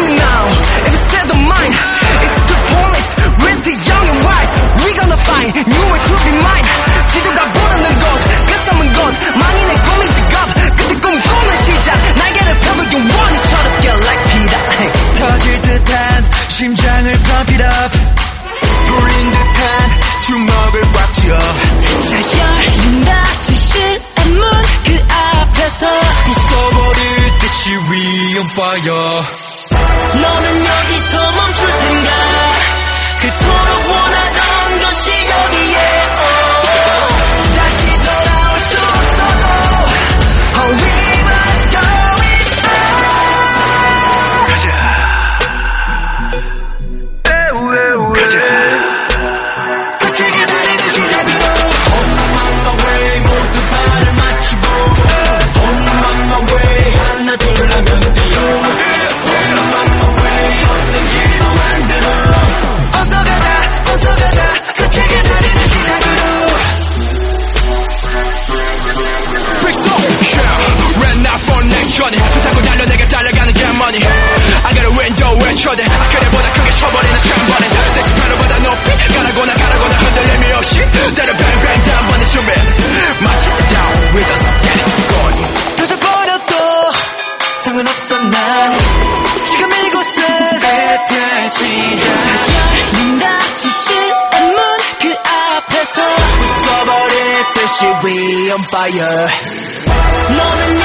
now. If you stay the mind. 너는 여기서 멈출 텐가? 그토록 원하던 것이 여기에 다시 돌아올 수 없어도 Oh we must go it 가자. 끝을 window 외쳐대. 그래보다 크게 쳐버리는 천번에. 섹스페로보다 높이 가라거나 가라거나 흔들림이 없이 때려 뱅뱅 단번에 숨에. 마치 down with us. Get it going. 펴져버려도 상관없어 난. 지금 이곳은 애타의 시작. 열린다 지실 문 그 앞에서 부숴버릴 듯이 we on fire. 넌